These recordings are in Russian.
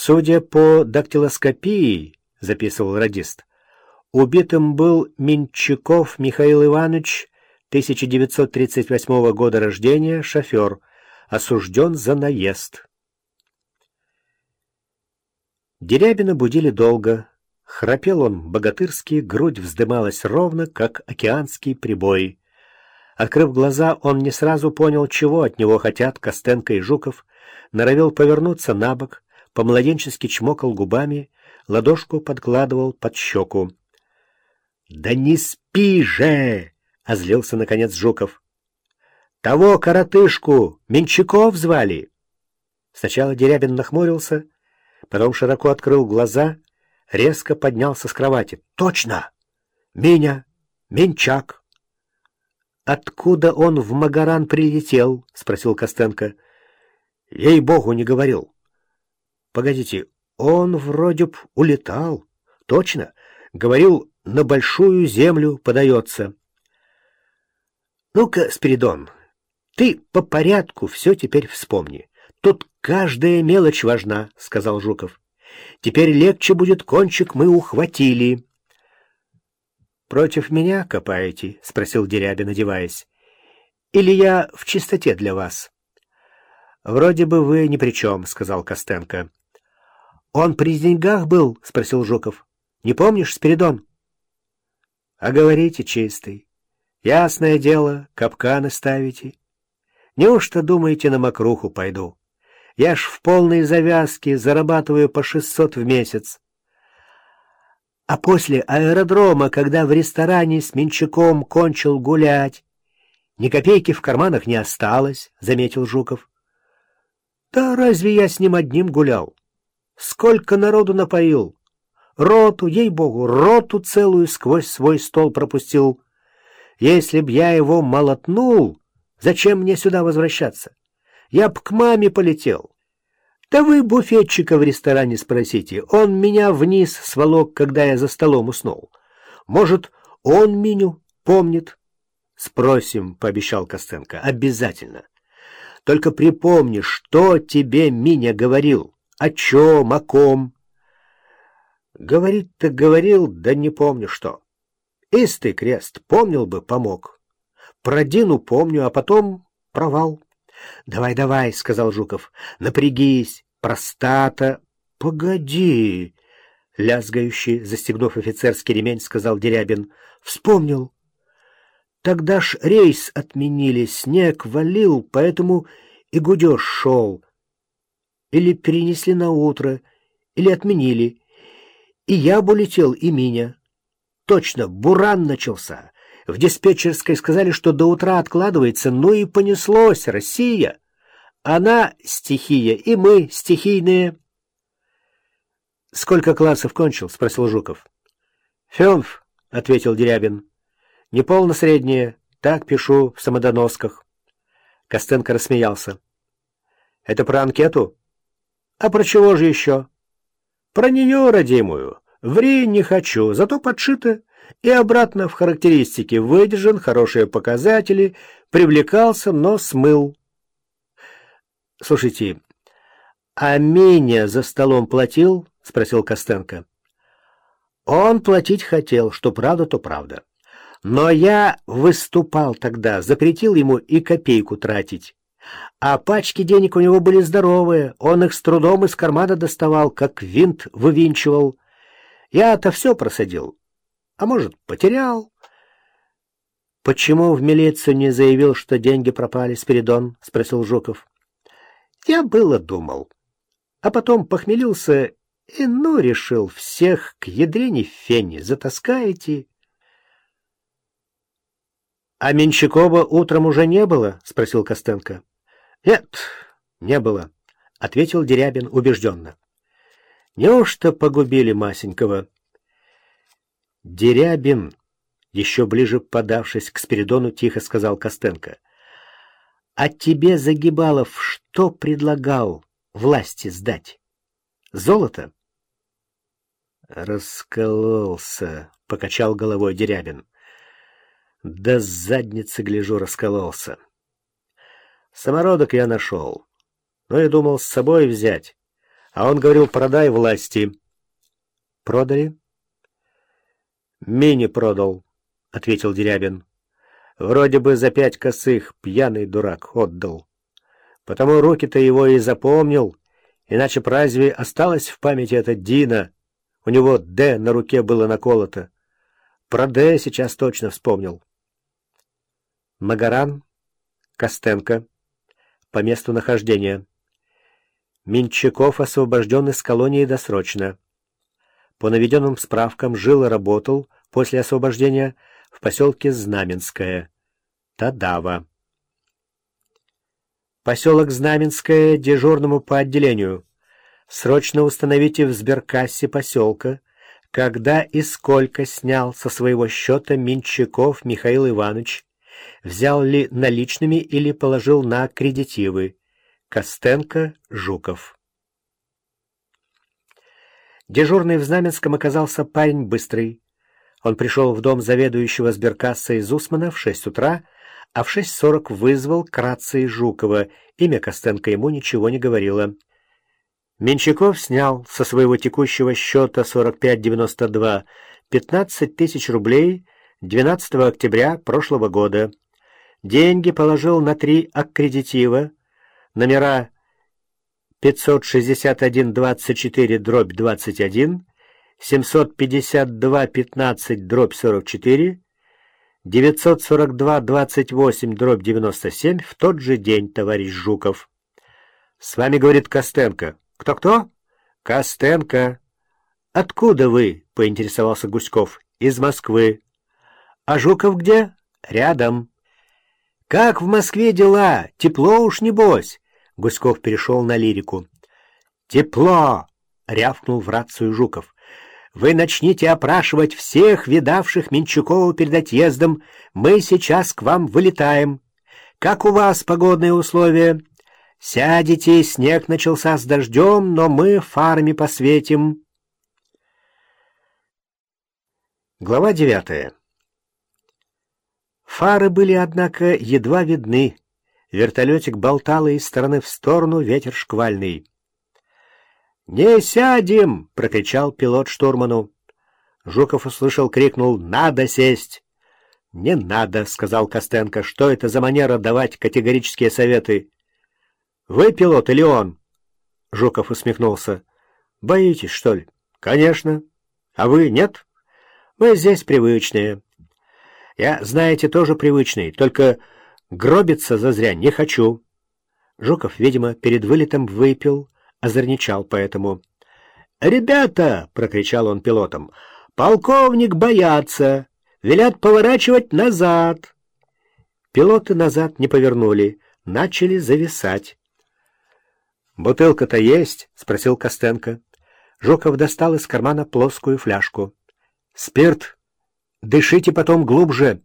Судя по дактилоскопии, записывал радист, убитым был Минчаков Михаил Иванович, 1938 года рождения, шофер, осужден за наезд. Дерябина будили долго. Храпел он богатырски, грудь вздымалась ровно, как океанский прибой. Открыв глаза, он не сразу понял, чего от него хотят Костенко и Жуков, норовил повернуться на бок, по-младенчески чмокал губами, ладошку подкладывал под щеку. «Да не спи же!» — озлился, наконец, Жуков. «Того коротышку Менчаков звали!» Сначала Дерябин нахмурился, потом широко открыл глаза, резко поднялся с кровати. «Точно! Меня! Менчак!» «Откуда он в Магаран прилетел?» — спросил Костенко. «Ей-богу, не говорил». «Погодите, он вроде б улетал. Точно. Говорил, на большую землю подается». «Ну-ка, Спиридон, ты по порядку все теперь вспомни. Тут каждая мелочь важна», — сказал Жуков. «Теперь легче будет кончик мы ухватили». «Против меня копаете?» — спросил Дерябин, одеваясь. «Или я в чистоте для вас?» «Вроде бы вы ни при чем», — сказал Костенко. «Он при деньгах был?» — спросил Жуков. «Не помнишь, Спиридон?» «А говорите, чистый. Ясное дело, капканы ставите. Неужто думаете, на мокруху пойду? Я ж в полной завязке зарабатываю по шестьсот в месяц. А после аэродрома, когда в ресторане с Менчаком кончил гулять, ни копейки в карманах не осталось, — заметил Жуков. Да разве я с ним одним гулял? Сколько народу напоил! Роту, ей-богу, роту целую сквозь свой стол пропустил. Если б я его молотнул, зачем мне сюда возвращаться? Я б к маме полетел. Да вы буфетчика в ресторане спросите. Он меня вниз сволок, когда я за столом уснул. Может, он меню помнит? Спросим, — пообещал Костенко. Обязательно. Только припомни, что тебе Миня говорил. О чем, о ком? Говорит-то говорил, да не помню что. Истый крест, помнил бы, помог. Про Дину помню, а потом провал. «Давай, давай», — сказал Жуков, — «напрягись, простата». «Погоди», — лязгающий, застегнув офицерский ремень, сказал Дерябин. «Вспомнил. Тогда ж рейс отменили, снег валил, поэтому и гудеж шел. Или перенесли на утро, или отменили. И я бы летел, и меня. Точно, буран начался». В диспетчерской сказали, что до утра откладывается, ну и понеслось. Россия. Она стихия, и мы стихийные. — Сколько классов кончил? — спросил Жуков. — Фемф, — ответил Дерябин. — Неполно среднее. Так пишу в самодоносках. Костенко рассмеялся. — Это про анкету? — А про чего же еще? — Про нее, родимую. Ври не хочу, зато подшито и обратно в характеристики выдержан, хорошие показатели, привлекался, но смыл. — Слушайте, а Меня за столом платил? — спросил Костенко. — Он платить хотел, что правда, то правда. Но я выступал тогда, запретил ему и копейку тратить. А пачки денег у него были здоровые, он их с трудом из кармана доставал, как винт вывинчивал. Я-то все просадил, а может, потерял. — Почему в милицию не заявил, что деньги пропали, Спиридон? — спросил Жуков. — Я было думал. А потом похмелился и, ну, решил, всех к ядрене фени затаскаете. — А Менщикова утром уже не было? — спросил Костенко. — Нет, не было, — ответил Дерябин убежденно. — Неужто погубили Масенькова? — «Дерябин!» — еще ближе подавшись к Спиридону, тихо сказал Костенко. «А тебе, Загибалов, что предлагал власти сдать? Золото?» «Раскололся», — покачал головой Дерябин. «Да с задницы, гляжу, раскололся. Самородок я нашел, но и думал с собой взять, А он говорил, продай власти. Продали? Мини продал, — ответил Дерябин. Вроде бы за пять косых пьяный дурак отдал. Потому руки-то его и запомнил, иначе б осталось в памяти эта Дина? У него «Д» на руке было наколото. Про «Д» сейчас точно вспомнил. Магаран, Костенко. По месту нахождения. Минчаков освобожден из колонии досрочно. По наведенным справкам жил и работал после освобождения в поселке Знаменское. Тадава. Поселок Знаменское дежурному по отделению. Срочно установите в сберкассе поселка, когда и сколько снял со своего счета Минчаков Михаил Иванович, взял ли наличными или положил на кредитивы. Костенко, Жуков. Дежурный в Знаменском оказался парень быстрый. Он пришел в дом заведующего сберкассой Зусмана в шесть утра, а в шесть сорок вызвал к рации Жукова. Имя Костенко ему ничего не говорило. Менчаков снял со своего текущего счета 4592 15 тысяч рублей 12 октября прошлого года. Деньги положил на три аккредитива, номера 561-24 дробь 21, 752-15 дробь 44, 942-28 дробь 97 в тот же день, товарищ Жуков. С вами говорит Костенко. Кто-кто? Костенко. Откуда вы? Поинтересовался Гуськов. Из Москвы. А Жуков где? Рядом. Как в Москве дела? Тепло уж небось. Гуськов перешел на лирику. «Тепло!» — рявкнул в рацию Жуков. «Вы начните опрашивать всех видавших Менчукова перед отъездом. Мы сейчас к вам вылетаем. Как у вас погодные условия? Сядете, снег начался с дождем, но мы фарами посветим». Глава девятая. Фары были, однако, едва видны. Вертолетик болтал из стороны в сторону, ветер шквальный. «Не сядем!» — прокричал пилот штурману. Жуков услышал, крикнул «Надо сесть!» «Не надо!» — сказал Костенко. «Что это за манера давать категорические советы?» «Вы пилот или он?» Жуков усмехнулся. «Боитесь, что ли?» «Конечно. А вы нет?» «Мы здесь привычные». «Я, знаете, тоже привычный, только Гробиться зазря не хочу. Жуков, видимо, перед вылетом выпил, озорничал поэтому. «Ребята!» — прокричал он пилотам. «Полковник боятся! Велят поворачивать назад!» Пилоты назад не повернули, начали зависать. «Бутылка-то есть?» — спросил Костенко. Жуков достал из кармана плоскую фляжку. «Спирт! Дышите потом глубже!»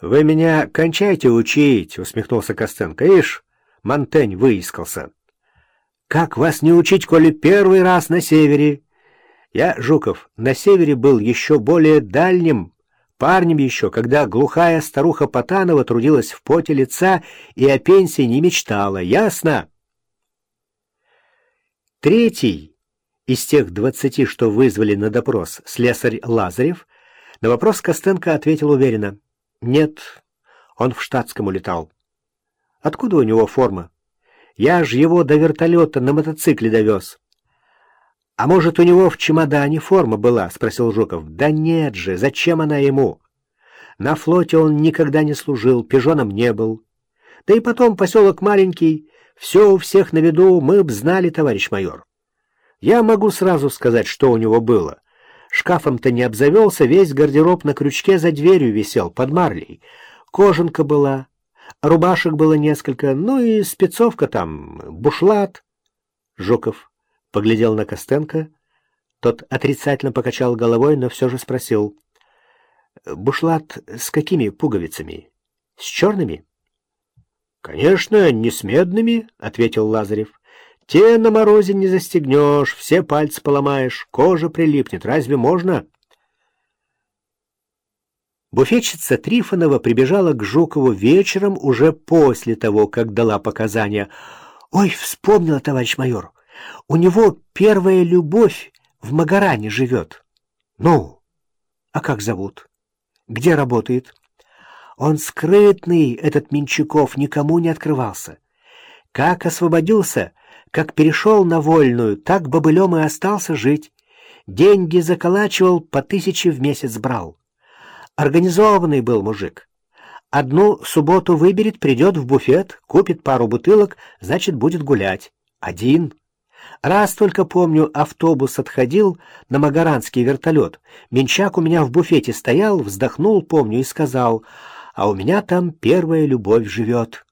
«Вы меня кончайте учить», — усмехнулся Костенко. «Ишь, Монтень выискался». «Как вас не учить, коли первый раз на севере?» «Я, Жуков, на севере был еще более дальним, парнем еще, когда глухая старуха Потанова трудилась в поте лица и о пенсии не мечтала. Ясно?» Третий из тех двадцати, что вызвали на допрос, слесарь Лазарев, на вопрос Костенко ответил уверенно — нет, он в штатском улетал. Откуда у него форма? Я ж его до вертолета на мотоцикле довез. А может, у него в чемодане форма была? Спросил Жуков. Да нет же, зачем она ему? На флоте он никогда не служил, пижоном не был. Да и потом поселок маленький, все у всех на виду, мы б знали, товарищ майор. Я могу сразу сказать, что у него было. Шкафом-то не обзавелся, весь гардероб на крючке за дверью висел, под марлей. Кожанка была, рубашек было несколько, ну и спецовка там, бушлат. Жуков поглядел на Костенко. Тот отрицательно покачал головой, но все же спросил. «Бушлат с какими пуговицами? С черными?» «Конечно, не с медными», — ответил Лазарев. Те на морозе не застегнешь, все пальцы поломаешь, кожа прилипнет. Разве можно? Буфетчица Трифонова прибежала к Жукову вечером уже после того, как дала показания. «Ой, вспомнила, товарищ майор, У него первая любовь в Магаране живет. Ну, а как зовут? Где работает? Он скрытный, этот Менчаков, никому не открывался. Как освободился, как перешел на вольную, так бобылем и остался жить. Деньги заколачивал, по тысяче в месяц брал. Организованный был мужик. Одну субботу выберет, придет в буфет, купит пару бутылок, значит, будет гулять. Один. Раз только помню, автобус отходил на Магаранский вертолет. Менчак у меня в буфете стоял, вздохнул, помню, и сказал, «А у меня там первая любовь живет».